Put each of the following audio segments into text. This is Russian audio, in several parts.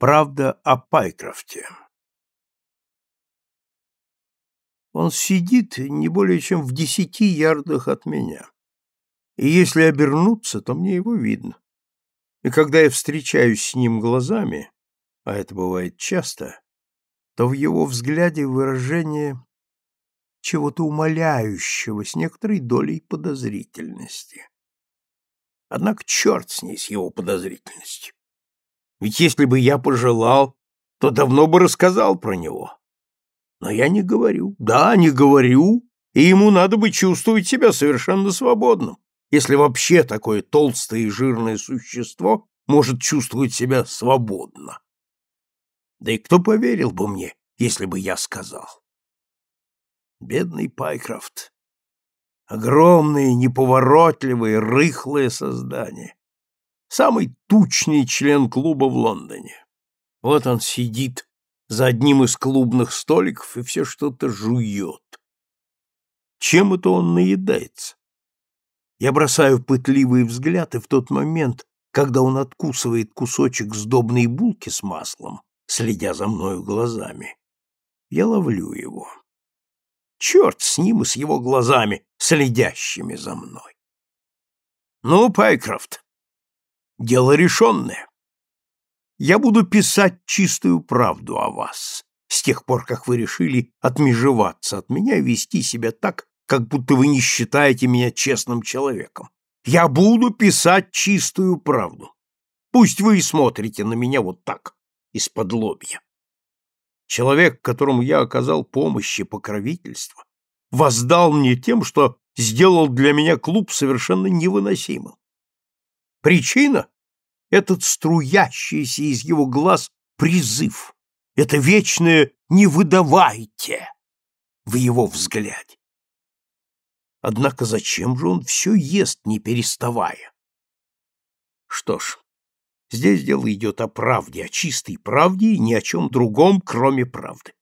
Правда о Пайкрофте. Он сидит не более чем в десяти ярдах от меня. И если обернуться, то мне его видно. И когда я встречаюсь с ним глазами, а это бывает часто, то в его взгляде выражение чего-то умоляющего с некоторой долей подозрительности. Однако черт с ней, с его подозрительностью. Ведь если бы я пожелал, то давно бы рассказал про него. Но я не говорю. Да, не говорю, и ему надо бы чувствовать себя совершенно свободным, если вообще такое толстое и жирное существо может чувствовать себя свободно. Да и кто поверил бы мне, если бы я сказал? Бедный Пайкрофт. Огромное, неповоротливое, рыхлое создание. Самый тучный член клуба в Лондоне. Вот он сидит за одним из клубных столиков и все что-то жует. Чем это он наедается? Я бросаю пытливый взгляд, и в тот момент, когда он откусывает кусочек сдобной булки с маслом, следя за мною глазами, я ловлю его. Черт с ним и с его глазами, следящими за мной. Ну, Пайкрофт, дело решенное. Я буду писать чистую правду о вас, с тех пор, как вы решили отмежеваться от меня и вести себя так, как будто вы не считаете меня честным человеком. Я буду писать чистую правду. Пусть вы и смотрите на меня вот так, из-под лобья. Человек, которому я оказал помощь и покровительство, воздал мне тем, что сделал для меня клуб совершенно невыносимым. Причина — этот струящийся из его глаз призыв, это вечное «не выдавайте» в его взгляде. Однако зачем же он все ест, не переставая? Что ж, Здесь дело идет о правде, о чистой правде и ни о чем другом, кроме правды.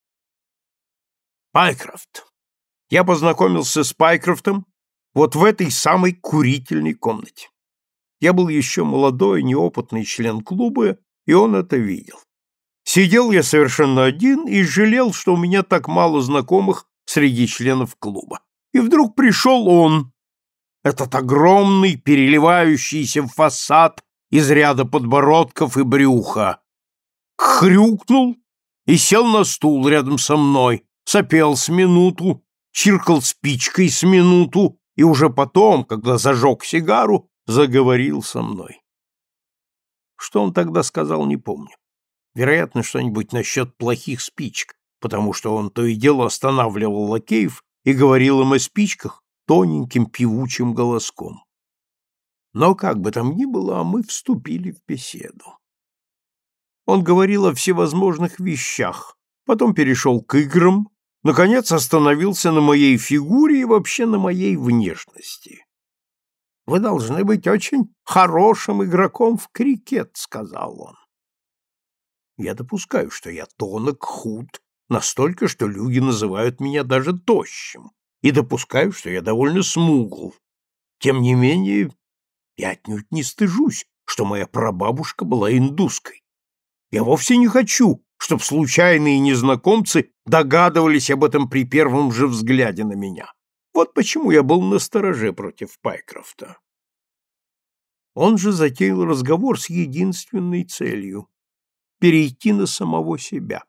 Пайкрофт. Я познакомился с Пайкрофтом вот в этой самой курительной комнате. Я был еще молодой, неопытный член клуба, и он это видел. Сидел я совершенно один и жалел, что у меня так мало знакомых среди членов клуба. И вдруг пришел он, этот огромный, переливающийся фасад из ряда подбородков и брюха. Хрюкнул и сел на стул рядом со мной, сопел с минуту, чиркал спичкой с минуту и уже потом, когда зажег сигару, заговорил со мной. Что он тогда сказал, не помню. Вероятно, что-нибудь насчет плохих спичек, потому что он то и дело останавливал лакеев и говорил им о спичках тоненьким певучим голоском. Но как бы там ни было, мы вступили в беседу. Он говорил о всевозможных вещах, потом перешел к играм, наконец остановился на моей фигуре и вообще на моей внешности. «Вы должны быть очень хорошим игроком в крикет», — сказал он. Я допускаю, что я тонок, худ, настолько, что люди называют меня даже тощим, и допускаю, что я довольно смугл. Тем не менее, я отнюдь не стыжусь, что моя прабабушка была индуской. Я вовсе не хочу, чтобы случайные незнакомцы догадывались об этом при первом же взгляде на меня. Вот почему я был настороже против Пайкрофта. Он же затеял разговор с единственной целью — перейти на самого себя.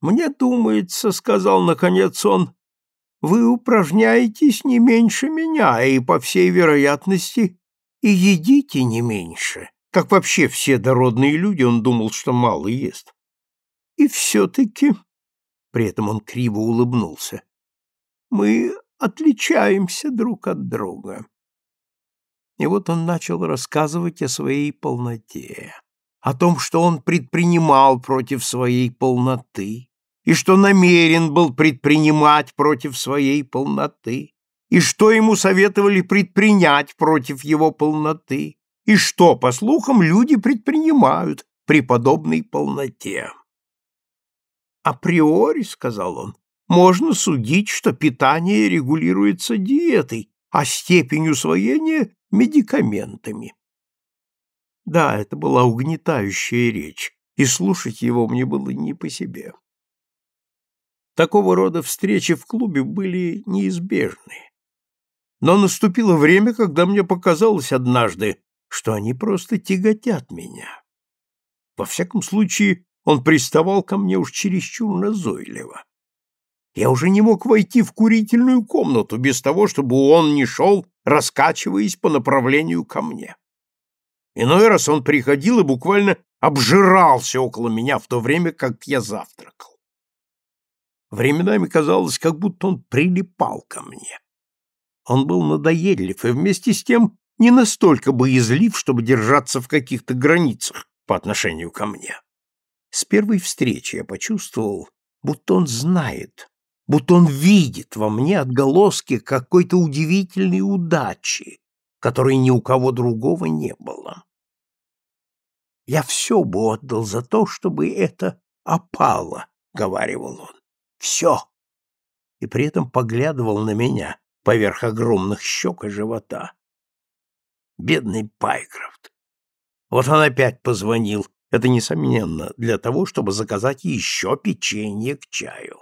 «Мне думается, — сказал наконец он, — вы упражняетесь не меньше меня, и, по всей вероятности, и едите не меньше, как вообще все дородные люди, он думал, что мало ест. И все-таки, при этом он криво улыбнулся, мы отличаемся друг от друга. И вот он начал рассказывать о своей полноте, о том, что он предпринимал против своей полноты, и что намерен был предпринимать против своей полноты, и что ему советовали предпринять против его полноты, и что, по слухам, люди предпринимают при подобной полноте. «Априори, — сказал он, — можно судить, что питание регулируется диетой, а степень усвоения — медикаментами». Да, это была угнетающая речь, и слушать его мне было не по себе. Такого рода встречи в клубе были неизбежны. Но наступило время, когда мне показалось однажды, что они просто тяготят меня. Во всяком случае, он приставал ко мне уж чересчур назойливо. Я уже не мог войти в курительную комнату без того, чтобы он не шел, раскачиваясь по направлению ко мне. Иной раз он приходил и буквально обжирался около меня в то время, как я завтракал. Временами казалось, как будто он прилипал ко мне. Он был надоедлив и вместе с тем не настолько боязлив, чтобы держаться в каких-то границах по отношению ко мне. С первой встречи я почувствовал, будто он знает, будто он видит во мне отголоски какой-то удивительной удачи, которой ни у кого другого не было. Я все бы отдал за то, чтобы это опало, — говаривал он. Все. И при этом поглядывал на меня поверх огромных щек и живота. Бедный Пайкрофт. Вот он опять позвонил. Это, несомненно, для того, чтобы заказать еще печенье к чаю.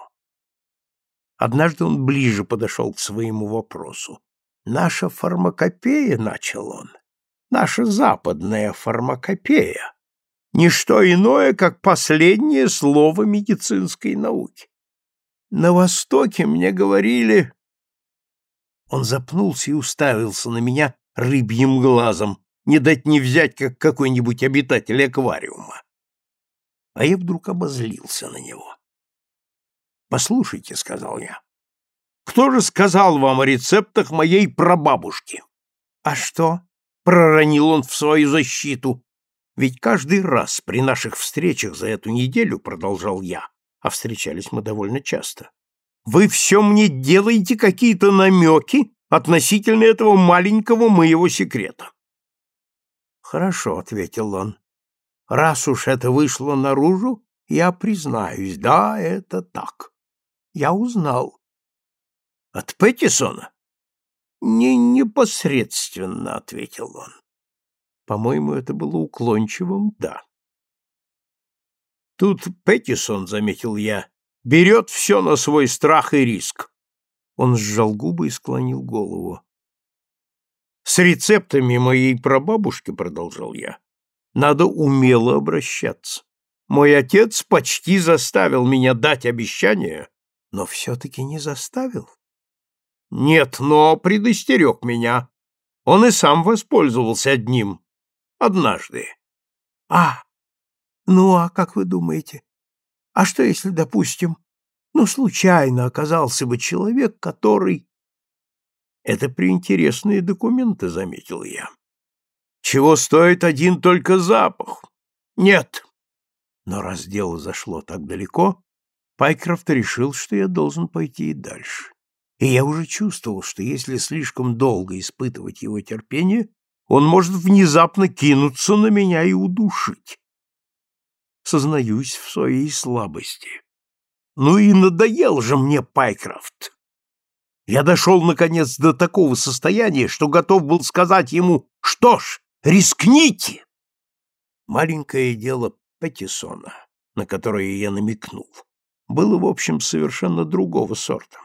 Однажды он ближе подошел к своему вопросу. «Наша фармакопея», — начал он, — «наша западная фармакопея, не что иное, как последнее слово медицинской науки. На Востоке мне говорили...» Он запнулся и уставился на меня рыбьим глазом, не дать не взять, как какой-нибудь обитатель аквариума. А я вдруг обозлился на него. «Послушайте», — сказал я, — «кто же сказал вам о рецептах моей прабабушки?» «А что?» — проронил он в свою защиту. «Ведь каждый раз при наших встречах за эту неделю, — продолжал я, а встречались мы довольно часто, — вы все мне делаете какие-то намеки относительно этого маленького моего секрета. Хорошо, ответил он. Раз уж это вышло наружу, я признаюсь, да, это так. Я узнал. От Петтисона? Не непосредственно, ответил он. По-моему, это было уклончивым «да». Тут Петтисон, заметил я, берет все на свой страх и риск. Он сжал губы и склонил голову. С рецептами моей прабабушки, продолжал я, надо умело обращаться. Мой отец почти заставил меня дать обещание, но все-таки не заставил. Нет, но предостерег меня. Он и сам воспользовался одним. Однажды. А, ну а как вы думаете? А что, если, допустим, но случайно оказался бы человек, который... Это приинтересные документы, заметил я. Чего стоит один только запах? Нет. Но раз дело зашло так далеко, Пайкрофт решил, что я должен пойти и дальше. И я уже чувствовал, что если слишком долго испытывать его терпение, он может внезапно кинуться на меня и удушить. Сознаюсь в своей слабости. Ну и надоел же мне Пайкрофт. Я дошел, наконец, до такого состояния, что готов был сказать ему «Что ж, рискните!» Маленькое дело Петтисона, на которое я намекнул, было, в общем, совершенно другого сорта.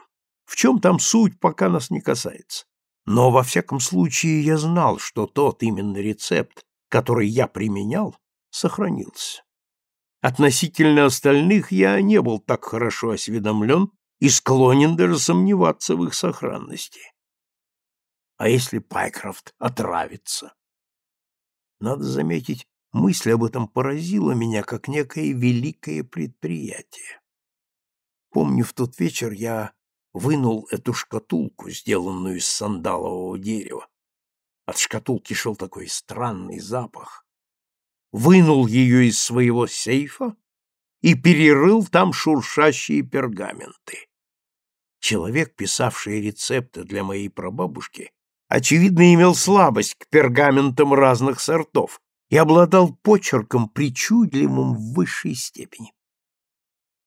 В чем там суть, пока нас не касается. Но, во всяком случае, я знал, что тот именно рецепт, который я применял, сохранился. Относительно остальных я не был так хорошо осведомлен и склонен даже сомневаться в их сохранности. А если Пайкрофт отравится? Надо заметить, мысль об этом поразила меня как некое великое предприятие. Помню, в тот вечер я вынул эту шкатулку, сделанную из сандалового дерева. От шкатулки шел такой странный запах, вынул ее из своего сейфа и перерыл там шуршащие пергаменты. Человек, писавший рецепты для моей прабабушки, очевидно, имел слабость к пергаментам разных сортов и обладал почерком причудливым в высшей степени.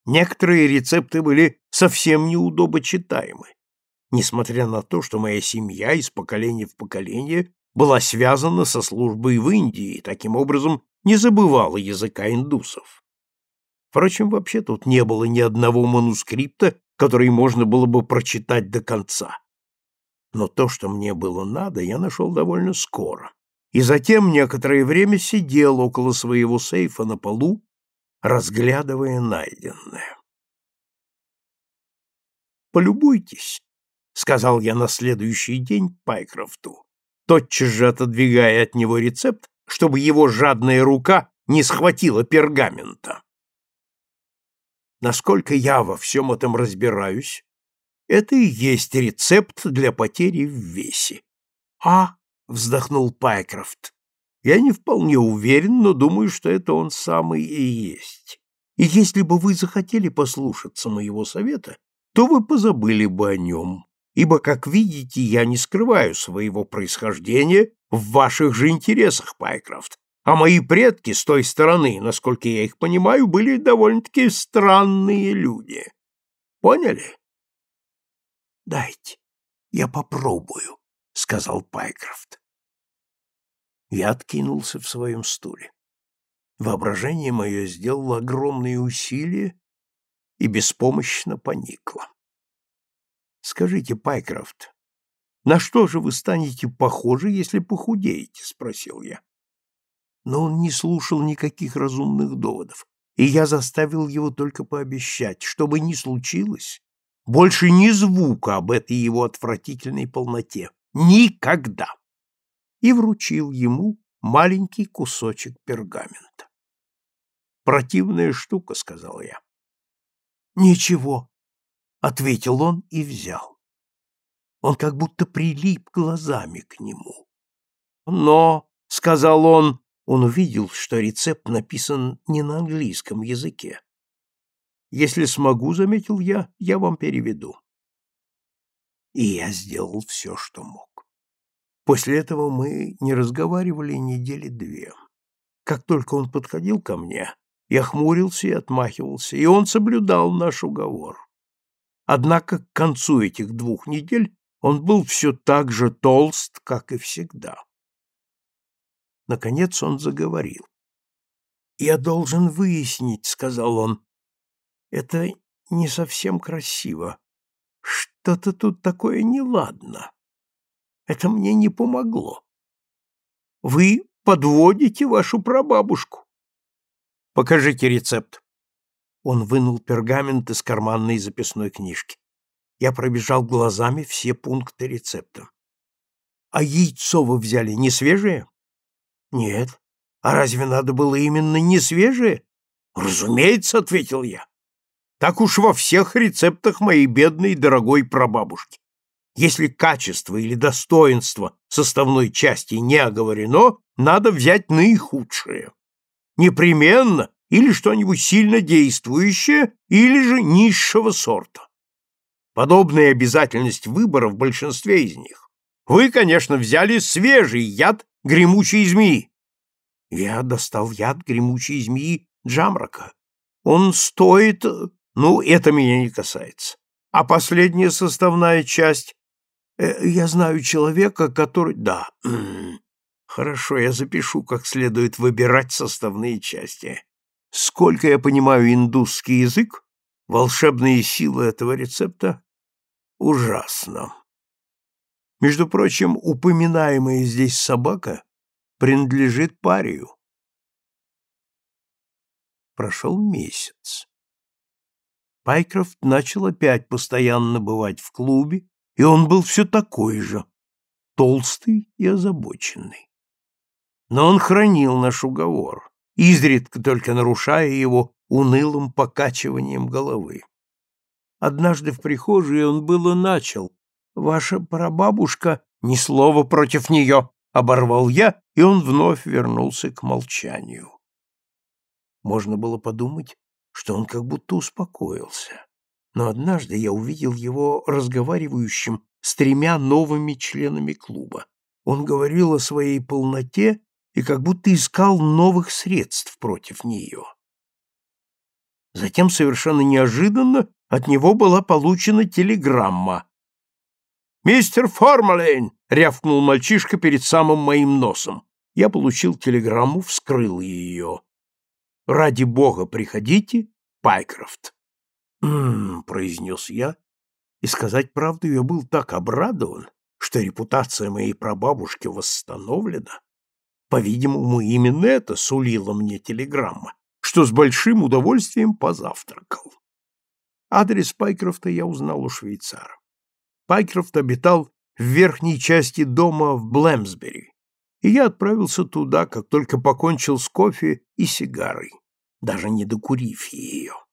Некоторые рецепты были совсем неудобочитаемы, несмотря на то, что моя семья из поколения в поколение была связана со службой в Индии и таким образом не забывала языка индусов. Впрочем, вообще тут не было ни одного манускрипта, который можно было бы прочитать до конца. Но то, что мне было надо, я нашел довольно скоро. И затем некоторое время сидел около своего сейфа на полу, разглядывая найденное. «Полюбуйтесь», — сказал я на следующий день Пайкрофту, тотчас же отодвигая от него рецепт, чтобы его жадная рука не схватила пергамента. Насколько я во всем этом разбираюсь, это и есть рецепт для потери в весе. А, вздохнул Пайкрофт. Я не вполне уверен, но думаю, что это он самый и есть. И если бы вы захотели послушаться моего совета, то вы позабыли бы о нем, ибо, как видите, я не скрываю своего происхождения в ваших же интересах, Пайкрофт, а мои предки с той стороны, насколько я их понимаю, были довольно-таки странные люди. Поняли? Дайте, я попробую, сказал Пайкрофт. Я откинулся в своем стуле. Воображение мое сделало огромные усилия и беспомощно поникло. Скажите, Пайкрофт, на что же вы станете похожи, если похудеете? спросил я. Но он не слушал никаких разумных доводов, и я заставил его только пообещать, что бы ни случилось, больше ни звука об этой его отвратительной полноте. Никогда! И вручил ему маленький кусочек пергамента. «Противная штука», — сказал я. «Ничего», — ответил он и взял. Он как будто прилип глазами к нему. «Но», — сказал он, — он увидел, что рецепт написан не на английском языке. Если смогу, заметил я, я вам переведу. И я сделал все, что мог. После этого мы не разговаривали недели две. Как только он подходил ко мне, я хмурился и отмахивался, и он соблюдал наш уговор. Однако к концу этих двух недель он был все так же толст, как и всегда. Наконец он заговорил. «Я должен выяснить», — сказал он, это не совсем красиво. Что-то тут такое неладно. Это мне не помогло. Вы подводите вашу прабабушку. Покажите рецепт. Он вынул пергамент из карманной записной книжки. Я пробежал глазами все пункты рецепта. А яйцо вы взяли не свежее? Нет. А разве надо было именно не свежее? Разумеется, ответил я. Так уж во всех рецептах моей бедной дорогой прабабушки. Если качество или достоинство составной части не оговорено, надо взять наихудшее. Непременно или что-нибудь сильно действующее, или же низшего сорта. Подобная обязательность выбора в большинстве из них. Вы, конечно, взяли свежий яд гремучей змеи. Я достал яд гремучей змеи Джамрака. Он стоит ну, это меня не касается. А последняя составная часть... Э, я знаю человека, который... Да. Хорошо, я запишу, как следует выбирать составные части. Сколько я понимаю индусский язык, волшебные силы этого рецепта ужасно. Между прочим, упоминаемая здесь собака принадлежит парию. Прошел месяц. Пайкрофт начал опять постоянно бывать в клубе, и он был все такой же, толстый и озабоченный. Но он хранил наш уговор, изредка только нарушая его унылым покачиванием головы. Однажды в прихожей он было начал. «Ваша прабабушка...» «Ни слова против нее!» — оборвал я, и он вновь вернулся к молчанию. Можно было подумать, что он как будто успокоился. Но однажды я увидел его разговаривающим с тремя новыми членами клуба. Он говорил о своей полноте и как будто искал новых средств против нее. Затем совершенно неожиданно от него была получена телеграмма. «Мистер Формалейн!» — рявкнул мальчишка перед самым моим носом. Я получил телеграмму, вскрыл ее. «Ради бога, приходите, Пайкрофт». «М-м-м», произнес я, и сказать правду, я был так обрадован, что репутация моей прабабушки восстановлена. По-видимому, именно это сулила мне телеграмма, что с большим удовольствием позавтракал. Адрес Пайкрофта я узнал у швейцара. Пайкрофт обитал в верхней части дома в Блэмсбери, и я отправился туда, как только покончил с кофе и сигарой, даже не докурив ее.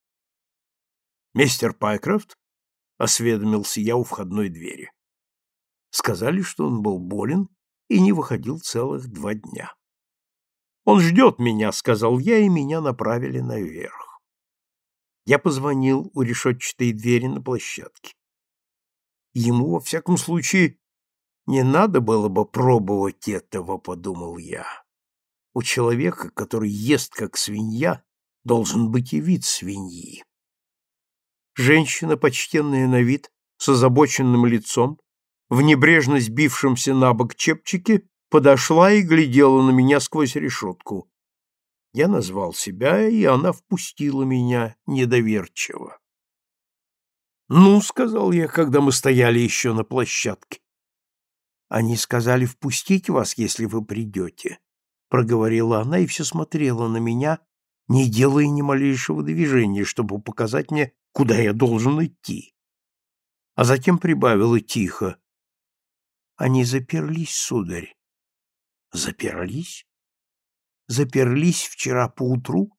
«Мистер Пайкрофт?» — осведомился я у входной двери. Сказали, что он был болен и не выходил целых два дня. «Он ждет меня», — сказал я, и меня направили наверх. Я позвонил у решетчатой двери на площадке. Ему, во всяком случае, не надо было бы пробовать этого, подумал я. У человека, который ест как свинья, должен быть и вид свиньи. Женщина, почтенная на вид, с озабоченным лицом, в небрежно сбившемся на бок чепчике, подошла и глядела на меня сквозь решетку. Я назвал себя, и она впустила меня недоверчиво. «Ну», — сказал я, когда мы стояли еще на площадке. «Они сказали впустить вас, если вы придете», — проговорила она и все смотрела на меня, не делая ни малейшего движения, чтобы показать мне, куда я должен идти. А затем прибавила тихо. «Они заперлись, сударь». «Заперлись?» «Заперлись вчера поутру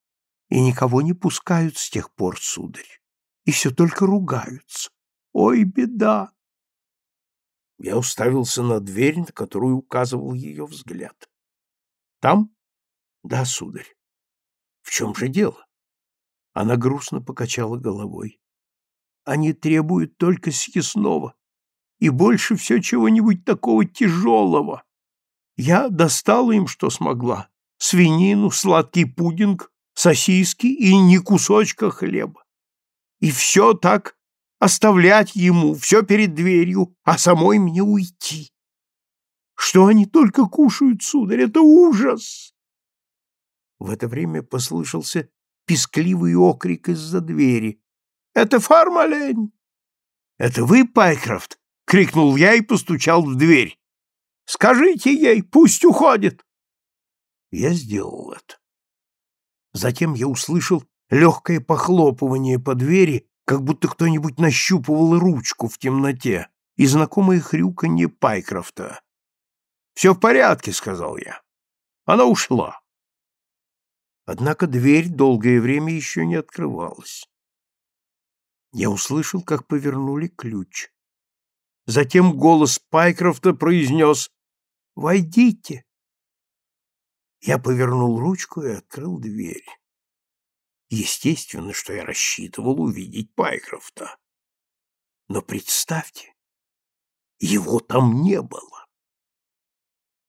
и никого не пускают с тех пор, сударь» и все только ругаются. Ой, беда! Я уставился на дверь, на которую указывал ее взгляд. Там? Да, сударь. В чем же дело? Она грустно покачала головой. Они требуют только съестного и больше все чего-нибудь такого тяжелого. Я достала им, что смогла. Свинину, сладкий пудинг, сосиски и ни кусочка хлеба и все так оставлять ему, все перед дверью, а самой мне уйти. Что они только кушают, сударь, это ужас! В это время послышался пискливый окрик из-за двери. «Это Фармалень!» «Это вы, Пайкрофт?» — крикнул я и постучал в дверь. «Скажите ей, пусть уходит!» Я сделал это. Затем я услышал легкое похлопывание по двери, как будто кто-нибудь нащупывал ручку в темноте, и знакомое хрюканье Пайкрофта. «Все в порядке», — сказал я. Она ушла. Однако дверь долгое время еще не открывалась. Я услышал, как повернули ключ. Затем голос Пайкрофта произнес «Войдите». Я повернул ручку и открыл дверь. Естественно, что я рассчитывал увидеть Пайкрофта. Но представьте, его там не было.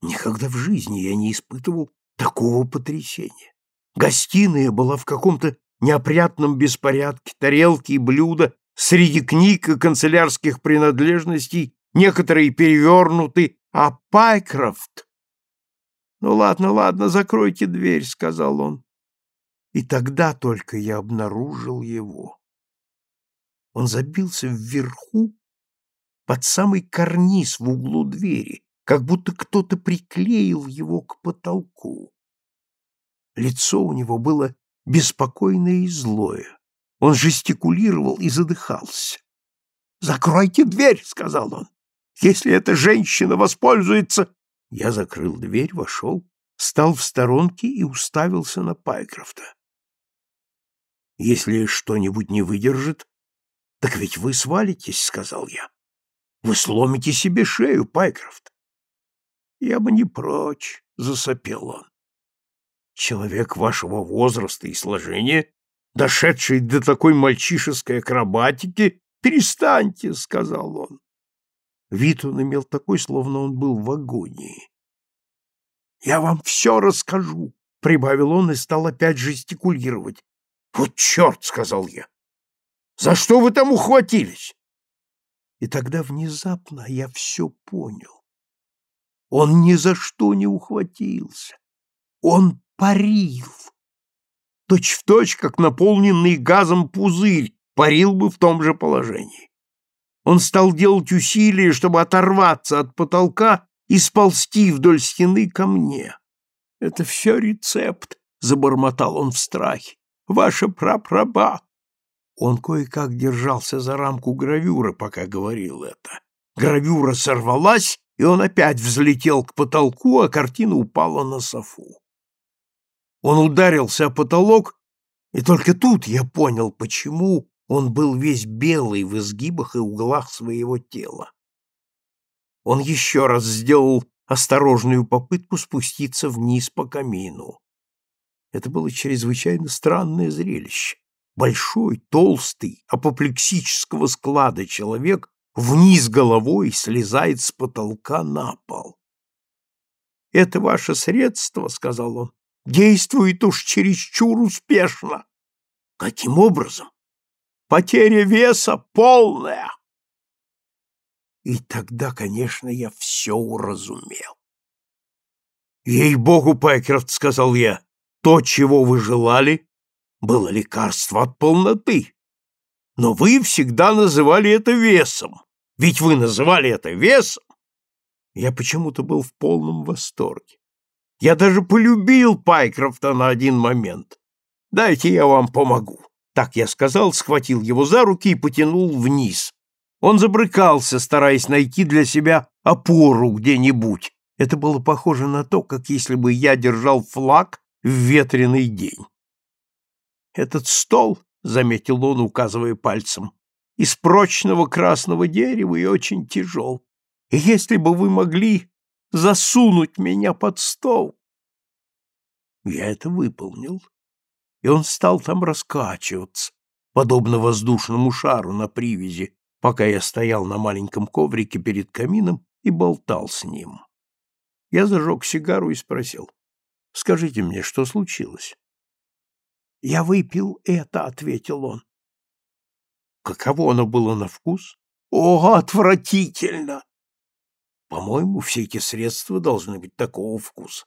Никогда в жизни я не испытывал такого потрясения. Гостиная была в каком-то неопрятном беспорядке, тарелки и блюда, среди книг и канцелярских принадлежностей некоторые перевернуты, а Пайкрофт... «Ну ладно, ладно, закройте дверь», — сказал он. И тогда только я обнаружил его. Он забился вверху, под самый карниз в углу двери, как будто кто-то приклеил его к потолку. Лицо у него было беспокойное и злое. Он жестикулировал и задыхался. «Закройте дверь!» — сказал он. «Если эта женщина воспользуется...» Я закрыл дверь, вошел, стал в сторонке и уставился на Пайкрофта. Если что-нибудь не выдержит, так ведь вы свалитесь, сказал я. Вы сломите себе шею, Пайкрофт. Я бы не прочь, засопел он. Человек вашего возраста и сложения, дошедший до такой мальчишеской акробатики, перестаньте, сказал он. Вид он имел такой, словно он был в агонии. «Я вам все расскажу», — прибавил он и стал опять жестикулировать. «Вот черт!» — сказал я. «За что вы там ухватились?» И тогда внезапно я все понял. Он ни за что не ухватился. Он парил. Точь в точь, как наполненный газом пузырь, парил бы в том же положении. Он стал делать усилия, чтобы оторваться от потолка и сползти вдоль стены ко мне. «Это все рецепт», — забормотал он в страхе. «Ваша прапраба». Он кое-как держался за рамку гравюры, пока говорил это. Гравюра сорвалась, и он опять взлетел к потолку, а картина упала на софу. Он ударился о потолок, и только тут я понял, почему он был весь белый в изгибах и углах своего тела. Он еще раз сделал осторожную попытку спуститься вниз по камину. Это было чрезвычайно странное зрелище. Большой, толстый, апоплексического склада человек вниз головой слезает с потолка на пол. «Это ваше средство», — сказал он, — «действует уж чересчур успешно». «Каким образом?» Потеря веса полная. И тогда, конечно, я все уразумел. «Ей-богу, Пайкерт, — сказал я, — то, чего вы желали, было лекарство от полноты. Но вы всегда называли это весом. Ведь вы называли это весом. Я почему-то был в полном восторге. Я даже полюбил Пайкрофта на один момент. Дайте я вам помогу. Так я сказал, схватил его за руки и потянул вниз. Он забрыкался, стараясь найти для себя опору где-нибудь. Это было похоже на то, как если бы я держал флаг в ветреный день. «Этот стол», — заметил он, указывая пальцем, — «из прочного красного дерева и очень тяжел. И если бы вы могли засунуть меня под стол...» Я это выполнил и он стал там раскачиваться, подобно воздушному шару на привязи, пока я стоял на маленьком коврике перед камином и болтал с ним. Я зажег сигару и спросил, «Скажите мне, что случилось?» «Я выпил это», — ответил он. Каково оно было на вкус? О, отвратительно! По-моему, все эти средства должны быть такого вкуса.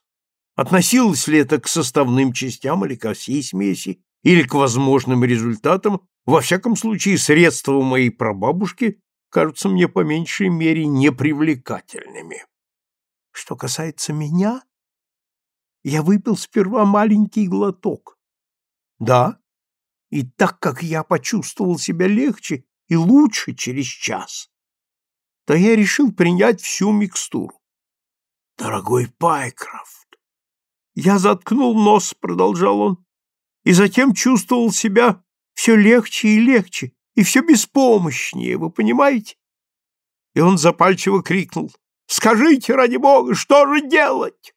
Относилось ли это к составным частям или ко всей смеси, или к возможным результатам, во всяком случае, средства моей прабабушки кажутся мне по меньшей мере непривлекательными. Что касается меня, я выпил сперва маленький глоток. Да, и так как я почувствовал себя легче и лучше через час, то я решил принять всю микстуру. Дорогой Пайкрофт, я заткнул нос, продолжал он, и затем чувствовал себя все легче и легче, и все беспомощнее, вы понимаете? И он запальчиво крикнул, «Скажите, ради бога, что же делать?»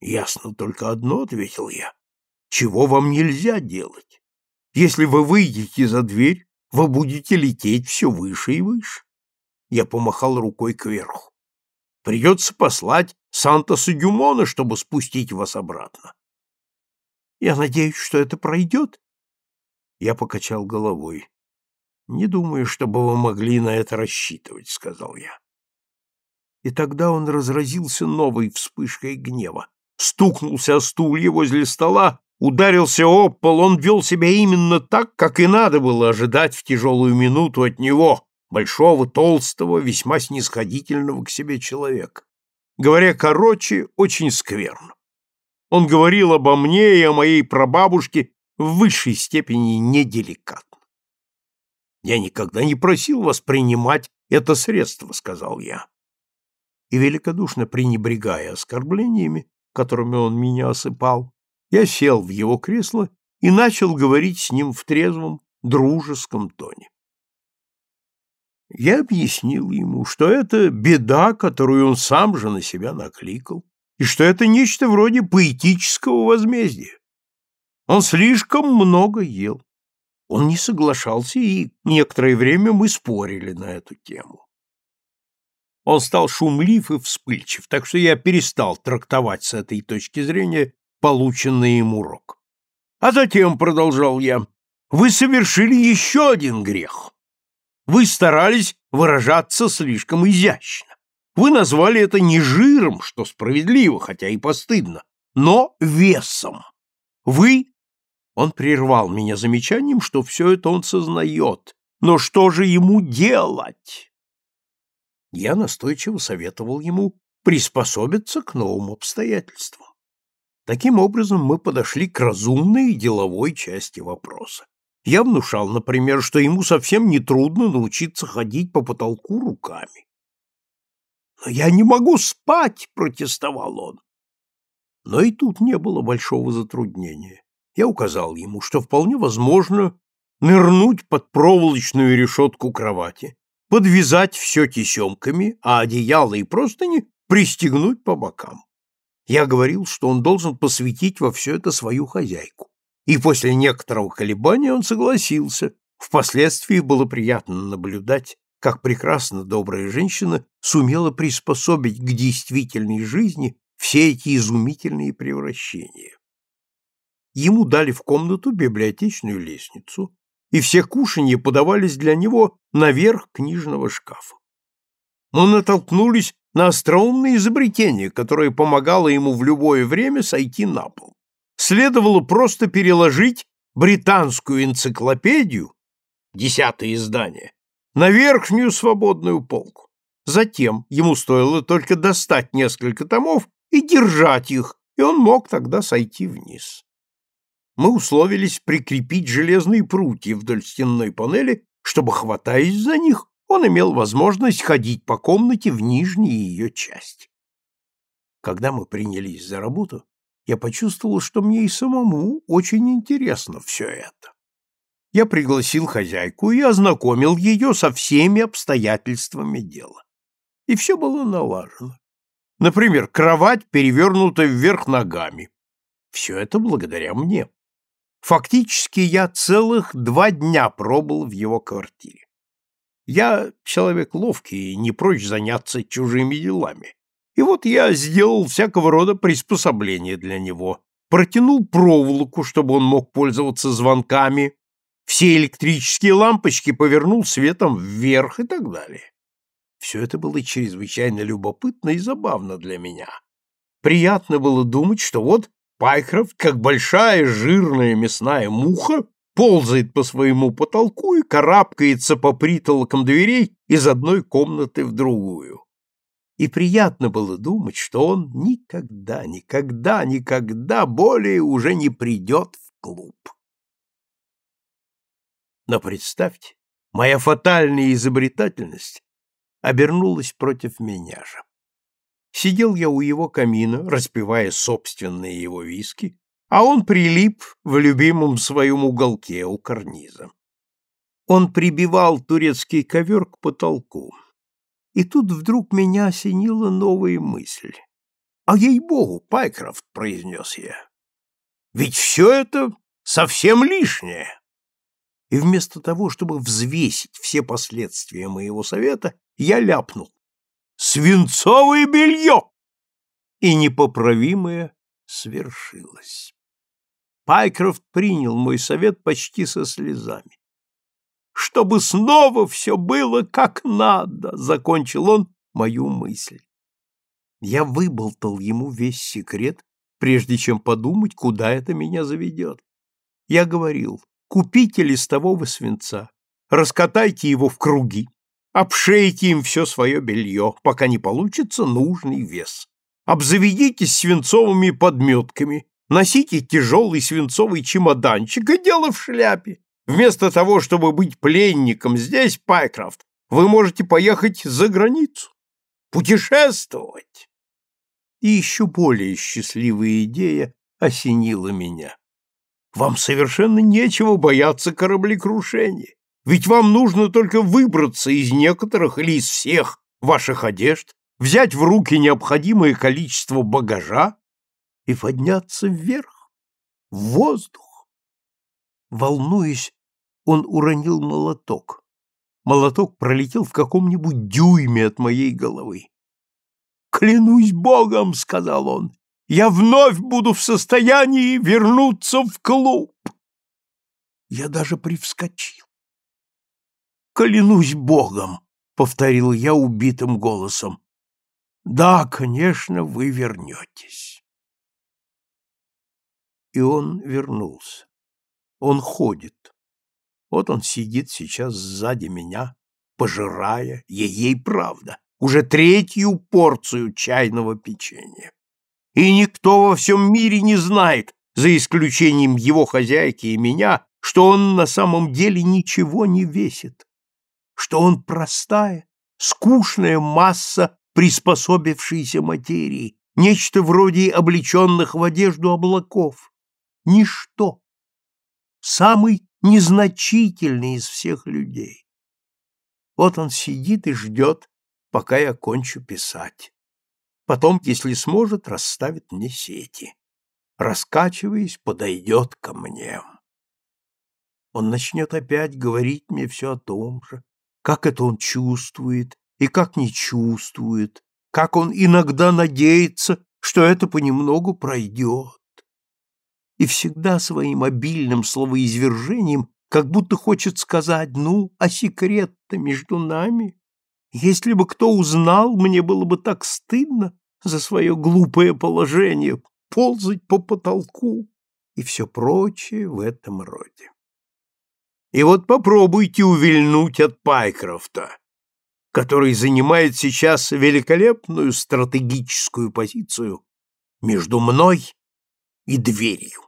«Ясно только одно», — ответил я, «чего вам нельзя делать? Если вы выйдете за дверь, вы будете лететь все выше и выше». Я помахал рукой кверху. Придется послать Сантоса Дюмона, чтобы спустить вас обратно. Я надеюсь, что это пройдет. Я покачал головой. Не думаю, чтобы вы могли на это рассчитывать, сказал я. И тогда он разразился новой вспышкой гнева. Стукнулся о стулья возле стола, ударился об пол, он вел себя именно так, как и надо было ожидать в тяжелую минуту от него, большого, толстого, весьма снисходительного к себе человека. Говоря короче, очень скверно. Он говорил обо мне и о моей прабабушке в высшей степени неделикатно. «Я никогда не просил вас принимать это средство», — сказал я. И великодушно пренебрегая оскорблениями, которыми он меня осыпал, я сел в его кресло и начал говорить с ним в трезвом, дружеском тоне. Я объяснил ему, что это беда, которую он сам же на себя накликал, и что это нечто вроде поэтического возмездия. Он слишком много ел. Он не соглашался, и некоторое время мы спорили на эту тему. Он стал шумлив и вспыльчив, так что я перестал трактовать с этой точки зрения полученный им урок. А затем, продолжал я, вы совершили еще один грех. Вы старались выражаться слишком изящно. Вы назвали это не жиром, что справедливо, хотя и постыдно, но весом. Вы... Он прервал меня замечанием, что все это он сознает. Но что же ему делать? Я настойчиво советовал ему приспособиться к новым обстоятельствам. Таким образом, мы подошли к разумной и деловой части вопроса. Я внушал, например, что ему совсем не трудно научиться ходить по потолку руками. «Но я не могу спать!» — протестовал он. Но и тут не было большого затруднения. Я указал ему, что вполне возможно нырнуть под проволочную решетку кровати, подвязать все тесемками, а одеяло и простыни пристегнуть по бокам. Я говорил, что он должен посвятить во все это свою хозяйку. И после некоторого колебания он согласился. Впоследствии было приятно наблюдать, как прекрасно добрая женщина сумела приспособить к действительной жизни все эти изумительные превращения. Ему дали в комнату библиотечную лестницу, и все кушанья подавались для него наверх книжного шкафа. Мы натолкнулись на остроумное изобретение, которое помогало ему в любое время сойти на пол. Следовало просто переложить британскую энциклопедию, десятое издание, на верхнюю свободную полку. Затем ему стоило только достать несколько томов и держать их, и он мог тогда сойти вниз мы условились прикрепить железные прутья вдоль стенной панели, чтобы, хватаясь за них, он имел возможность ходить по комнате в нижней ее части. Когда мы принялись за работу, я почувствовал, что мне и самому очень интересно все это. Я пригласил хозяйку и ознакомил ее со всеми обстоятельствами дела. И все было налажено. Например, кровать перевернута вверх ногами. Все это благодаря мне. Фактически я целых два дня пробыл в его квартире. Я человек ловкий и не прочь заняться чужими делами. И вот я сделал всякого рода приспособления для него, протянул проволоку, чтобы он мог пользоваться звонками, все электрические лампочки повернул светом вверх и так далее. Все это было чрезвычайно любопытно и забавно для меня. Приятно было думать, что вот Пайкрофт, как большая жирная мясная муха, ползает по своему потолку и карабкается по притолокам дверей из одной комнаты в другую. И приятно было думать, что он никогда, никогда, никогда более уже не придет в клуб. Но представьте, моя фатальная изобретательность обернулась против меня же. Сидел я у его камина, распивая собственные его виски, а он прилип в любимом своем уголке у карниза. Он прибивал турецкий ковер к потолку. И тут вдруг меня осенила новая мысль. «А ей-богу, Пайкрофт!» — произнес я. «Ведь все это совсем лишнее!» И вместо того, чтобы взвесить все последствия моего совета, я ляпнул свинцовое белье! И непоправимое свершилось. Пайкрофт принял мой совет почти со слезами. «Чтобы снова все было как надо», — закончил он мою мысль. Я выболтал ему весь секрет, прежде чем подумать, куда это меня заведет. Я говорил, купите листового свинца, раскатайте его в круги, Обшейте им все свое белье, пока не получится нужный вес. Обзаведитесь свинцовыми подметками, носите тяжелый свинцовый чемоданчик и дело в шляпе. Вместо того, чтобы быть пленником здесь, Пайкрафт, вы можете поехать за границу, путешествовать. И еще более счастливая идея осенила меня. Вам совершенно нечего бояться кораблекрушения. Ведь вам нужно только выбраться из некоторых или из всех ваших одежд, взять в руки необходимое количество багажа и подняться вверх, в воздух. Волнуясь, он уронил молоток. Молоток пролетел в каком-нибудь дюйме от моей головы. «Клянусь Богом!» — сказал он. «Я вновь буду в состоянии вернуться в клуб!» Я даже привскочил. «Клянусь Богом!» — повторил я убитым голосом. Да, конечно, вы вернетесь. И он вернулся. Он ходит. Вот он сидит сейчас сзади меня, пожирая, ей правда, уже третью порцию чайного печенья. И никто во всем мире не знает, за исключением его хозяйки и меня, что он на самом деле ничего не весит, что он простая, скучная масса приспособившейся материи, нечто вроде облеченных в одежду облаков. Ничто. Самый незначительный из всех людей. Вот он сидит и ждет, пока я кончу писать. Потом, если сможет, расставит мне сети. Раскачиваясь, подойдет ко мне. Он начнет опять говорить мне все о том же, как это он чувствует и как не чувствует, как он иногда надеется, что это понемногу пройдет. И всегда своим обильным словоизвержением как будто хочет сказать, ну, а секрет-то между нами? Если бы кто узнал, мне было бы так стыдно за свое глупое положение, ползать по потолку и все прочее в этом роде. И вот попробуйте увильнуть от Пайкрофта, который занимает сейчас великолепную стратегическую позицию между мной и дверью.